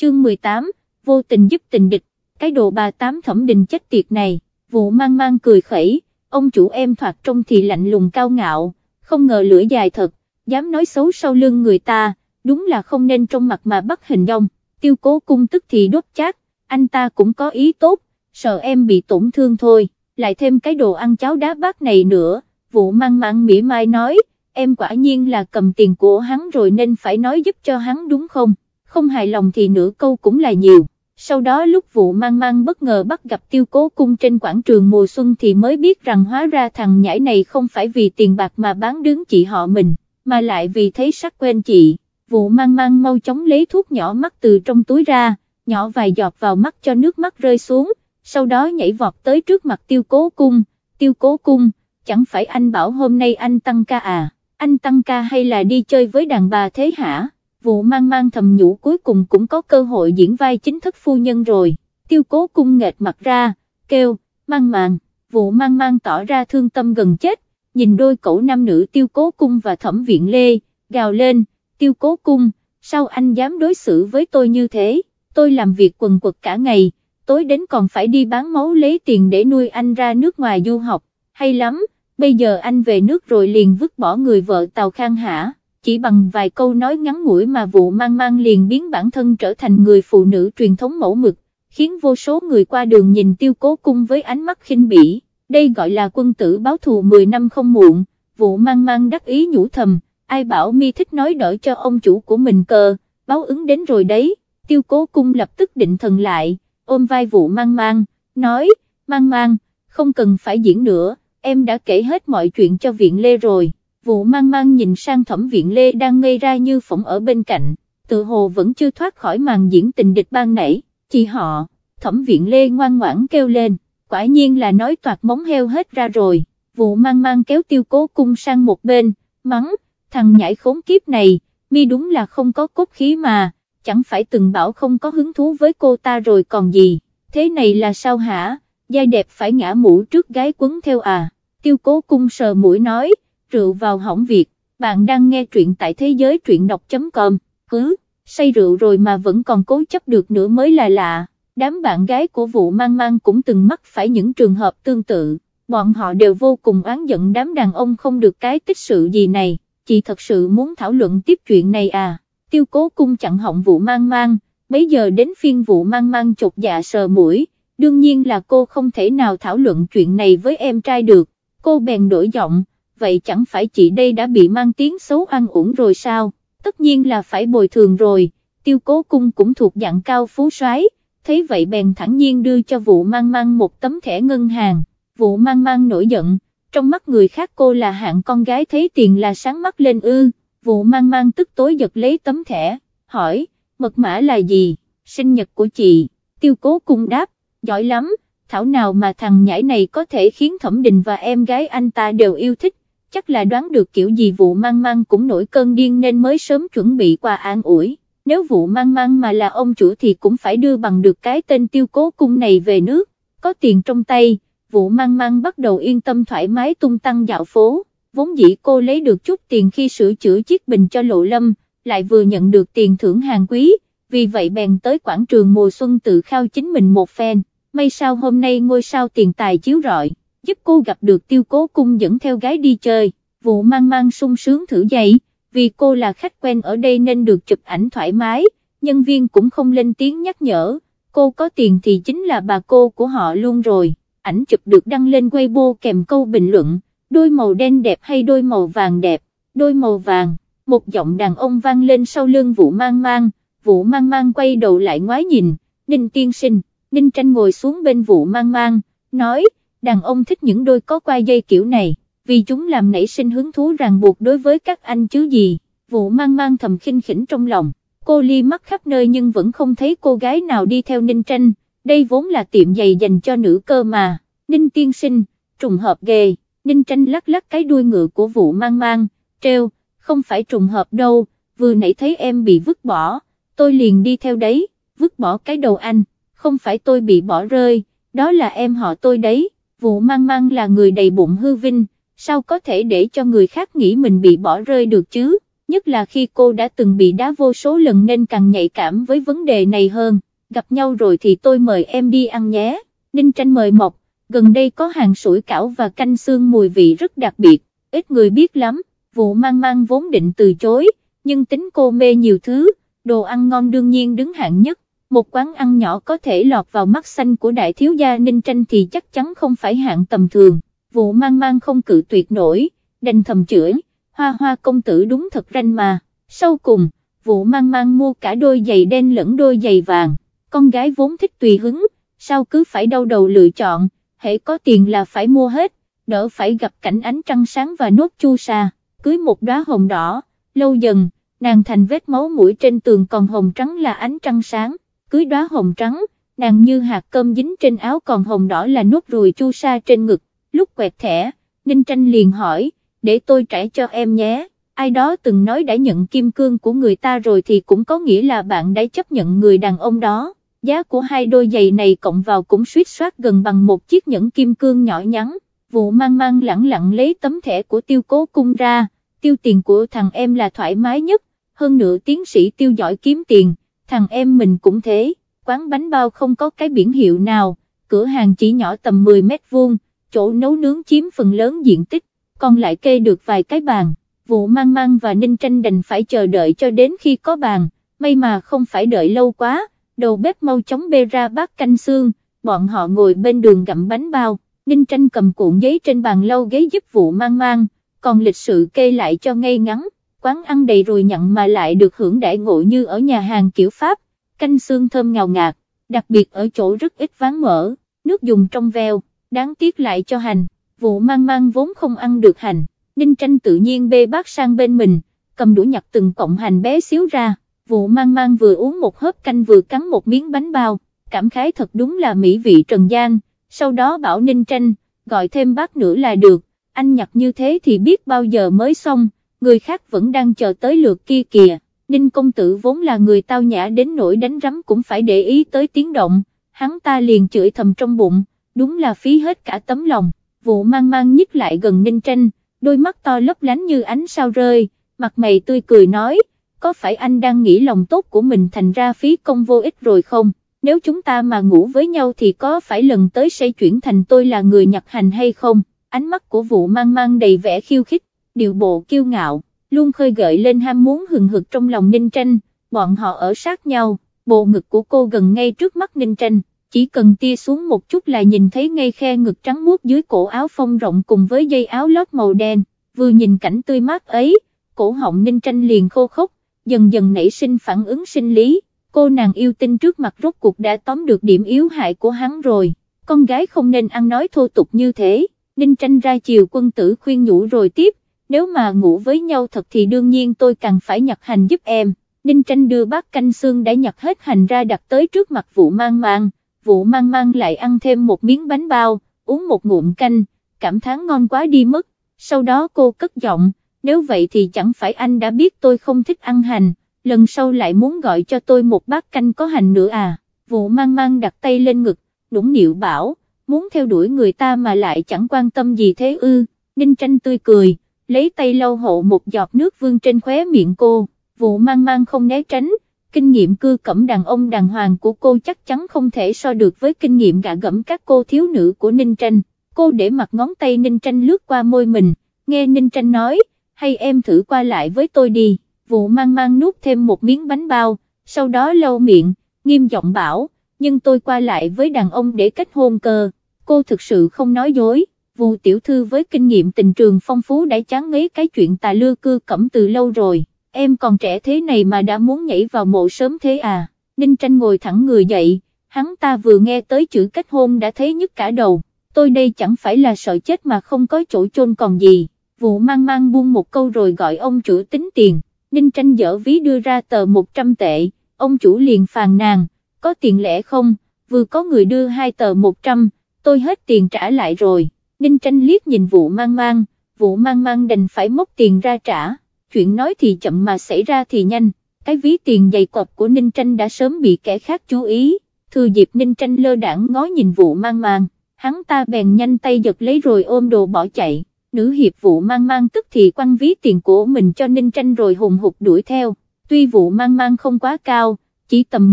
chương 18, vô tình giúp tình địch, cái đồ bà tám thẩm đình chết tiệt này, vụ mang mang cười khẩy, ông chủ em thoạt trông thì lạnh lùng cao ngạo, không ngờ lưỡi dài thật, dám nói xấu sau lưng người ta, đúng là không nên trong mặt mà bắt hình dong, tiêu cố cung tức thì đốt chát, anh ta cũng có ý tốt, sợ em bị tổn thương thôi, lại thêm cái đồ ăn cháo đá bát này nữa, vụ mang mang mỉa mai nói, em quả nhiên là cầm tiền của hắn rồi nên phải nói giúp cho hắn đúng không, không hài lòng thì nửa câu cũng là nhiều. Sau đó lúc vụ mang mang bất ngờ bắt gặp tiêu cố cung trên quảng trường mùa xuân thì mới biết rằng hóa ra thằng nhãi này không phải vì tiền bạc mà bán đứng chị họ mình, mà lại vì thấy sắc quen chị, vụ mang mang mau chóng lấy thuốc nhỏ mắt từ trong túi ra, nhỏ vài giọt vào mắt cho nước mắt rơi xuống, sau đó nhảy vọt tới trước mặt tiêu cố cung, tiêu cố cung, chẳng phải anh bảo hôm nay anh tăng ca à, anh tăng ca hay là đi chơi với đàn bà thế hả? Vụ mang mang thầm nhủ cuối cùng cũng có cơ hội diễn vai chính thức phu nhân rồi, tiêu cố cung nghệt mặt ra, kêu, mang màng, vụ mang mang tỏ ra thương tâm gần chết, nhìn đôi cậu nam nữ tiêu cố cung và thẩm viện lê, gào lên, tiêu cố cung, sao anh dám đối xử với tôi như thế, tôi làm việc quần quật cả ngày, tối đến còn phải đi bán máu lấy tiền để nuôi anh ra nước ngoài du học, hay lắm, bây giờ anh về nước rồi liền vứt bỏ người vợ Tàu Khang hả? Chỉ bằng vài câu nói ngắn ngủi mà vụ mang mang liền biến bản thân trở thành người phụ nữ truyền thống mẫu mực, khiến vô số người qua đường nhìn tiêu cố cung với ánh mắt khinh bỉ, đây gọi là quân tử báo thù 10 năm không muộn, vụ mang mang đắc ý nhủ thầm, ai bảo mi thích nói đỡ cho ông chủ của mình cờ, báo ứng đến rồi đấy, tiêu cố cung lập tức định thần lại, ôm vai vụ mang mang, nói, mang mang, không cần phải diễn nữa, em đã kể hết mọi chuyện cho viện lê rồi vụ mang mang nhìn sang thẩm viện lê đang ngây ra như phỏng ở bên cạnh, tự hồ vẫn chưa thoát khỏi màn diễn tình địch ban nãy, chị họ, thẩm viện lê ngoan ngoãn kêu lên, quả nhiên là nói toạt móng heo hết ra rồi, vụ mang mang kéo tiêu cố cung sang một bên, mắng, thằng nhảy khốn kiếp này, mi đúng là không có cốt khí mà, chẳng phải từng bảo không có hứng thú với cô ta rồi còn gì, thế này là sao hả, giai đẹp phải ngã mũ trước gái quấn theo à, tiêu cố cung sờ mũi nói, rượu vào hỏng việc, bạn đang nghe truyện tại thế giới truyện đọc.com, hứ, say rượu rồi mà vẫn còn cố chấp được nữa mới là lạ, đám bạn gái của vụ mang mang cũng từng mắc phải những trường hợp tương tự, bọn họ đều vô cùng oán giận đám đàn ông không được cái tích sự gì này, chị thật sự muốn thảo luận tiếp chuyện này à, tiêu cố cung chặn họng vụ mang mang, bây giờ đến phiên vụ mang mang chột dạ sờ mũi, đương nhiên là cô không thể nào thảo luận chuyện này với em trai được, cô bèn đổi giọng, vậy chẳng phải chị đây đã bị mang tiếng xấu ăn uổng rồi sao, tất nhiên là phải bồi thường rồi, tiêu cố cung cũng thuộc dạng cao phú soái. Thấy vậy bèn thẳng nhiên đưa cho vụ mang mang một tấm thẻ ngân hàng, vụ mang mang nổi giận, trong mắt người khác cô là hạng con gái thấy tiền là sáng mắt lên ư, vụ mang mang tức tối giật lấy tấm thẻ, hỏi, mật mã là gì, sinh nhật của chị, tiêu cố cung đáp, giỏi lắm, thảo nào mà thằng nhãi này có thể khiến thẩm đình và em gái anh ta đều yêu thích, chắc là đoán được kiểu gì vụ mang mang cũng nổi cơn điên nên mới sớm chuẩn bị qua an ủi, nếu vụ mang mang mà là ông chủ thì cũng phải đưa bằng được cái tên tiêu cố cung này về nước, có tiền trong tay, vụ mang mang bắt đầu yên tâm thoải mái tung tăng dạo phố, vốn dĩ cô lấy được chút tiền khi sửa chữa chiếc bình cho lộ lâm, lại vừa nhận được tiền thưởng hàng quý, vì vậy bèn tới quảng trường mùa xuân tự khao chính mình một phen, may sao hôm nay ngôi sao tiền tài chiếu rọi giúp cô gặp được tiêu cố cung dẫn theo gái đi chơi, vụ mang mang sung sướng thử dậy, vì cô là khách quen ở đây nên được chụp ảnh thoải mái, nhân viên cũng không lên tiếng nhắc nhở, cô có tiền thì chính là bà cô của họ luôn rồi, ảnh chụp được đăng lên Weibo kèm câu bình luận, đôi màu đen đẹp hay đôi màu vàng đẹp, đôi màu vàng, một giọng đàn ông vang lên sau lưng vụ mang mang, vụ mang mang quay đầu lại ngoái nhìn, Ninh tiên sinh, Ninh tranh ngồi xuống bên vụ mang mang, nói, đàn ông thích những đôi có qua dây kiểu này, vì chúng làm nảy sinh hứng thú ràng buộc đối với các anh chứ gì, vụ mang mang thầm khinh khỉnh trong lòng, cô ly mắt khắp nơi nhưng vẫn không thấy cô gái nào đi theo Ninh Tranh, đây vốn là tiệm giày dành cho nữ cơ mà, Ninh tiên sinh, trùng hợp ghê, Ninh Tranh lắc lắc cái đuôi ngựa của vụ mang mang, treo, không phải trùng hợp đâu, vừa nãy thấy em bị vứt bỏ, tôi liền đi theo đấy, vứt bỏ cái đầu anh, không phải tôi bị bỏ rơi, đó là em họ tôi đấy vụ mang mang là người đầy bụng hư vinh, sao có thể để cho người khác nghĩ mình bị bỏ rơi được chứ, nhất là khi cô đã từng bị đá vô số lần nên càng nhạy cảm với vấn đề này hơn, gặp nhau rồi thì tôi mời em đi ăn nhé, Ninh Tranh mời Mộc, gần đây có hàng sủi cảo và canh xương mùi vị rất đặc biệt, ít người biết lắm, vụ mang mang vốn định từ chối, nhưng tính cô mê nhiều thứ, đồ ăn ngon đương nhiên đứng hạng nhất, một quán ăn nhỏ có thể lọt vào mắt xanh của đại thiếu gia Ninh Tranh thì chắc chắn không phải hạng tầm thường, vụ mang mang không cự tuyệt nổi, đành thầm chửi, hoa hoa công tử đúng thật ranh mà, sau cùng, vụ mang mang mua cả đôi giày đen lẫn đôi giày vàng, con gái vốn thích tùy hứng, sao cứ phải đau đầu lựa chọn, hãy có tiền là phải mua hết, đỡ phải gặp cảnh ánh trăng sáng và nốt chu sa, cưới một đóa hồng đỏ, lâu dần, nàng thành vết máu mũi trên tường còn hồng trắng là ánh trăng sáng, cưới đóa hồng trắng, nàng như hạt cơm dính trên áo còn hồng đỏ là nốt ruồi chu sa trên ngực, lúc quẹt thẻ, Ninh Tranh liền hỏi, để tôi trải cho em nhé, ai đó từng nói đã nhận kim cương của người ta rồi thì cũng có nghĩa là bạn đã chấp nhận người đàn ông đó, giá của hai đôi giày này cộng vào cũng suýt soát gần bằng một chiếc nhẫn kim cương nhỏ nhắn, vụ mang mang lẳng lặng lấy tấm thẻ của tiêu cố cung ra, tiêu tiền của thằng em là thoải mái nhất, hơn nữa tiến sĩ tiêu giỏi kiếm tiền, thằng em mình cũng thế, quán bánh bao không có cái biển hiệu nào, cửa hàng chỉ nhỏ tầm 10 mét vuông, chỗ nấu nướng chiếm phần lớn diện tích, còn lại kê được vài cái bàn, vụ mang mang và ninh tranh đành phải chờ đợi cho đến khi có bàn, may mà không phải đợi lâu quá, đầu bếp mau chóng bê ra bát canh xương, bọn họ ngồi bên đường gặm bánh bao, ninh tranh cầm cuộn giấy trên bàn lâu ghế giúp vụ mang mang, còn lịch sự kê lại cho ngay ngắn, quán ăn đầy rồi nhận mà lại được hưởng đại ngộ như ở nhà hàng kiểu Pháp, canh xương thơm ngào ngạt, đặc biệt ở chỗ rất ít ván mỡ, nước dùng trong veo, đáng tiếc lại cho hành, vụ mang mang vốn không ăn được hành, Ninh Tranh tự nhiên bê bát sang bên mình, cầm đũa nhặt từng cọng hành bé xíu ra, vụ mang mang vừa uống một hớp canh vừa cắn một miếng bánh bao, cảm khái thật đúng là mỹ vị trần gian, sau đó bảo Ninh Tranh, gọi thêm bát nữa là được, anh nhặt như thế thì biết bao giờ mới xong, người khác vẫn đang chờ tới lượt kia kìa, Ninh công tử vốn là người tao nhã đến nỗi đánh rắm cũng phải để ý tới tiếng động, hắn ta liền chửi thầm trong bụng, đúng là phí hết cả tấm lòng, vụ mang mang nhích lại gần Ninh Tranh, đôi mắt to lấp lánh như ánh sao rơi, mặt mày tươi cười nói, có phải anh đang nghĩ lòng tốt của mình thành ra phí công vô ích rồi không? Nếu chúng ta mà ngủ với nhau thì có phải lần tới sẽ chuyển thành tôi là người nhặt hành hay không? Ánh mắt của vụ mang mang đầy vẻ khiêu khích, điệu bộ kiêu ngạo, luôn khơi gợi lên ham muốn hừng hực trong lòng Ninh Tranh, bọn họ ở sát nhau, bộ ngực của cô gần ngay trước mắt Ninh Tranh, chỉ cần tia xuống một chút là nhìn thấy ngay khe ngực trắng muốt dưới cổ áo phong rộng cùng với dây áo lót màu đen, vừa nhìn cảnh tươi mát ấy, cổ họng Ninh Tranh liền khô khốc, dần dần nảy sinh phản ứng sinh lý, cô nàng yêu tinh trước mặt rốt cuộc đã tóm được điểm yếu hại của hắn rồi, con gái không nên ăn nói thô tục như thế, Ninh Tranh ra chiều quân tử khuyên nhủ rồi tiếp, nếu mà ngủ với nhau thật thì đương nhiên tôi càng phải nhặt hành giúp em, Ninh Tranh đưa bát canh xương đã nhặt hết hành ra đặt tới trước mặt vụ mang mang, vụ mang mang lại ăn thêm một miếng bánh bao, uống một ngụm canh, cảm thán ngon quá đi mất, sau đó cô cất giọng, nếu vậy thì chẳng phải anh đã biết tôi không thích ăn hành, lần sau lại muốn gọi cho tôi một bát canh có hành nữa à, vụ mang mang đặt tay lên ngực, nũng nịu bảo, muốn theo đuổi người ta mà lại chẳng quan tâm gì thế ư, Ninh Tranh tươi cười lấy tay lau hộ một giọt nước vương trên khóe miệng cô, vụ mang mang không né tránh, kinh nghiệm cư cẩm đàn ông đàng hoàng của cô chắc chắn không thể so được với kinh nghiệm gạ gẫm các cô thiếu nữ của Ninh Tranh, cô để mặt ngón tay Ninh Tranh lướt qua môi mình, nghe Ninh Tranh nói, hay em thử qua lại với tôi đi, vụ mang mang nuốt thêm một miếng bánh bao, sau đó lau miệng, nghiêm giọng bảo, nhưng tôi qua lại với đàn ông để kết hôn cơ, cô thực sự không nói dối. Vu tiểu thư với kinh nghiệm tình trường phong phú đã chán ngấy cái chuyện tà lưa cư cẩm từ lâu rồi, em còn trẻ thế này mà đã muốn nhảy vào mộ sớm thế à, Ninh tranh ngồi thẳng người dậy, hắn ta vừa nghe tới chữ kết hôn đã thấy nhức cả đầu, tôi đây chẳng phải là sợ chết mà không có chỗ chôn còn gì, vụ mang mang buông một câu rồi gọi ông chủ tính tiền, Ninh tranh dở ví đưa ra tờ 100 tệ, ông chủ liền phàn nàn, có tiền lẻ không, vừa có người đưa hai tờ 100, tôi hết tiền trả lại rồi. Ninh tranh liếc nhìn vụ mang mang, vụ mang mang đành phải móc tiền ra trả, chuyện nói thì chậm mà xảy ra thì nhanh, cái ví tiền dày cọp của Ninh tranh đã sớm bị kẻ khác chú ý, thừa dịp Ninh tranh lơ đảng ngó nhìn vụ mang mang, hắn ta bèn nhanh tay giật lấy rồi ôm đồ bỏ chạy, nữ hiệp vụ mang mang tức thì quăng ví tiền của mình cho Ninh Tranh rồi hùng hục đuổi theo, tuy vụ mang mang không quá cao, chỉ tầm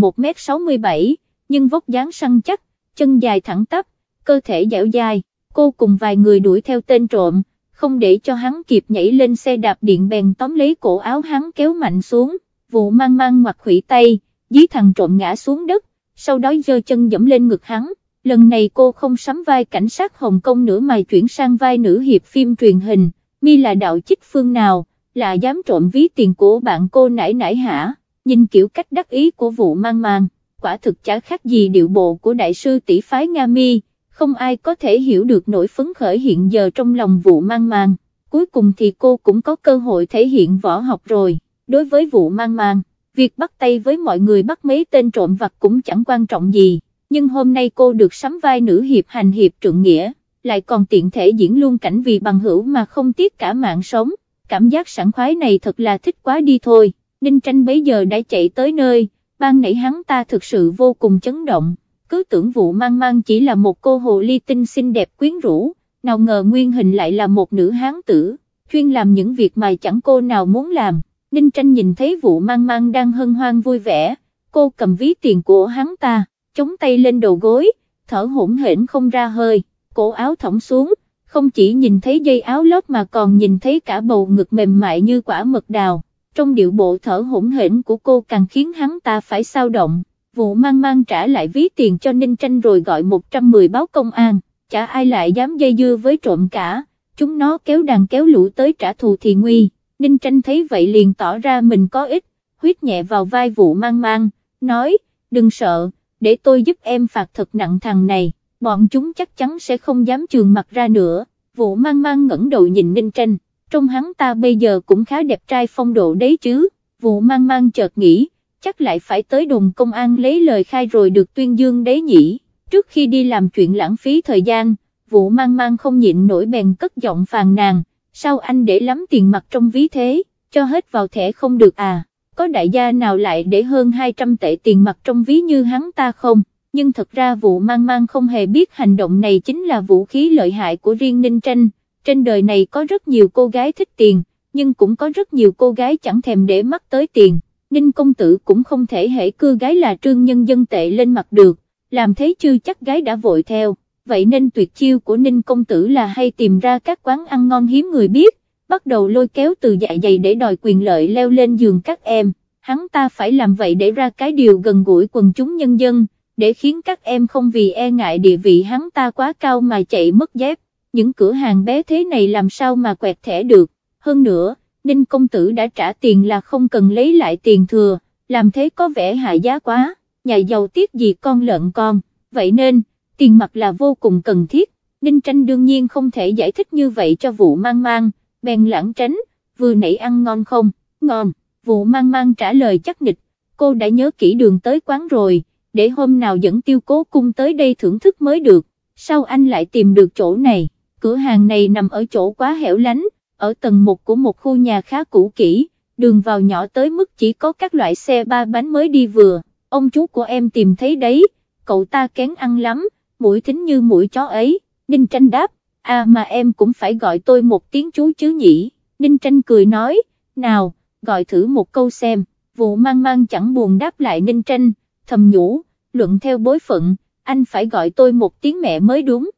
1m67, nhưng vóc dáng săn chắc, chân dài thẳng tắp, cơ thể dẻo dai, cô cùng vài người đuổi theo tên trộm, không để cho hắn kịp nhảy lên xe đạp điện bèn tóm lấy cổ áo hắn kéo mạnh xuống, vụ mang mang ngoặt khủy tay, dí thằng trộm ngã xuống đất, sau đó giơ chân dẫm lên ngực hắn, lần này cô không sắm vai cảnh sát Hồng Kông nữa mà chuyển sang vai nữ hiệp phim truyền hình, mi là đạo chích phương nào, là dám trộm ví tiền của bạn cô nãy nãy hả, nhìn kiểu cách đắc ý của vụ mang mang, quả thực chả khác gì điệu bộ của đại sư tỷ phái Nga mi, không ai có thể hiểu được nỗi phấn khởi hiện giờ trong lòng vụ mang mang, cuối cùng thì cô cũng có cơ hội thể hiện võ học rồi, đối với vụ mang mang, việc bắt tay với mọi người bắt mấy tên trộm vặt cũng chẳng quan trọng gì. Nhưng hôm nay cô được sắm vai nữ hiệp hành hiệp trượng nghĩa, lại còn tiện thể diễn luôn cảnh vì bằng hữu mà không tiếc cả mạng sống, cảm giác sảng khoái này thật là thích quá đi thôi, Ninh Tranh bấy giờ đã chạy tới nơi, ban nãy hắn ta thực sự vô cùng chấn động, cứ tưởng vụ mang mang chỉ là một cô hồ ly tinh xinh đẹp quyến rũ, nào ngờ nguyên hình lại là một nữ hán tử, chuyên làm những việc mà chẳng cô nào muốn làm, Ninh Tranh nhìn thấy vụ mang mang đang hân hoan vui vẻ, cô cầm ví tiền của hắn ta chống tay lên đầu gối, thở hỗn hển không ra hơi, cổ áo thõng xuống, không chỉ nhìn thấy dây áo lót mà còn nhìn thấy cả bầu ngực mềm mại như quả mật đào, trong điệu bộ thở hỗn hển của cô càng khiến hắn ta phải sao động, vụ mang mang trả lại ví tiền cho Ninh Tranh rồi gọi 110 báo công an, chả ai lại dám dây dưa với trộm cả, chúng nó kéo đàn kéo lũ tới trả thù thì nguy, Ninh Tranh thấy vậy liền tỏ ra mình có ích, huyết nhẹ vào vai vụ mang mang, nói, đừng sợ, để tôi giúp em phạt thật nặng thằng này, bọn chúng chắc chắn sẽ không dám trường mặt ra nữa, vụ mang mang ngẩng đầu nhìn Ninh Tranh, trong hắn ta bây giờ cũng khá đẹp trai phong độ đấy chứ, vụ mang mang chợt nghĩ, chắc lại phải tới đồn công an lấy lời khai rồi được tuyên dương đấy nhỉ, trước khi đi làm chuyện lãng phí thời gian, vụ mang mang không nhịn nổi bèn cất giọng phàn nàn, sao anh để lắm tiền mặt trong ví thế, cho hết vào thẻ không được à? Có đại gia nào lại để hơn 200 tệ tiền mặt trong ví như hắn ta không, nhưng thật ra vụ mang mang không hề biết hành động này chính là vũ khí lợi hại của riêng Ninh Tranh, trên đời này có rất nhiều cô gái thích tiền, nhưng cũng có rất nhiều cô gái chẳng thèm để mắt tới tiền, Ninh công tử cũng không thể hệ cưa gái là trương nhân dân tệ lên mặt được, làm thế chưa chắc gái đã vội theo, vậy nên tuyệt chiêu của Ninh công tử là hay tìm ra các quán ăn ngon hiếm người biết, bắt đầu lôi kéo từ dạ dày để đòi quyền lợi leo lên giường các em, hắn ta phải làm vậy để ra cái điều gần gũi quần chúng nhân dân, để khiến các em không vì e ngại địa vị hắn ta quá cao mà chạy mất dép, những cửa hàng bé thế này làm sao mà quẹt thẻ được, hơn nữa, Ninh công tử đã trả tiền là không cần lấy lại tiền thừa, làm thế có vẻ hạ giá quá, nhà giàu tiếc gì con lợn con, vậy nên, tiền mặt là vô cùng cần thiết, Ninh tranh đương nhiên không thể giải thích như vậy cho vụ mang mang, bèn lãng tránh, vừa nãy ăn ngon không, ngon, vụ mang mang trả lời chắc nịch, cô đã nhớ kỹ đường tới quán rồi, để hôm nào dẫn tiêu cố cung tới đây thưởng thức mới được, sao anh lại tìm được chỗ này, cửa hàng này nằm ở chỗ quá hẻo lánh, ở tầng 1 của một khu nhà khá cũ kỹ, đường vào nhỏ tới mức chỉ có các loại xe ba bánh mới đi vừa, ông chú của em tìm thấy đấy, cậu ta kén ăn lắm, mũi thính như mũi chó ấy, Ninh Tranh đáp, à mà em cũng phải gọi tôi một tiếng chú chứ nhỉ, Ninh Tranh cười nói, nào, gọi thử một câu xem, vụ mang mang chẳng buồn đáp lại Ninh Tranh, thầm nhủ, luận theo bối phận, anh phải gọi tôi một tiếng mẹ mới đúng.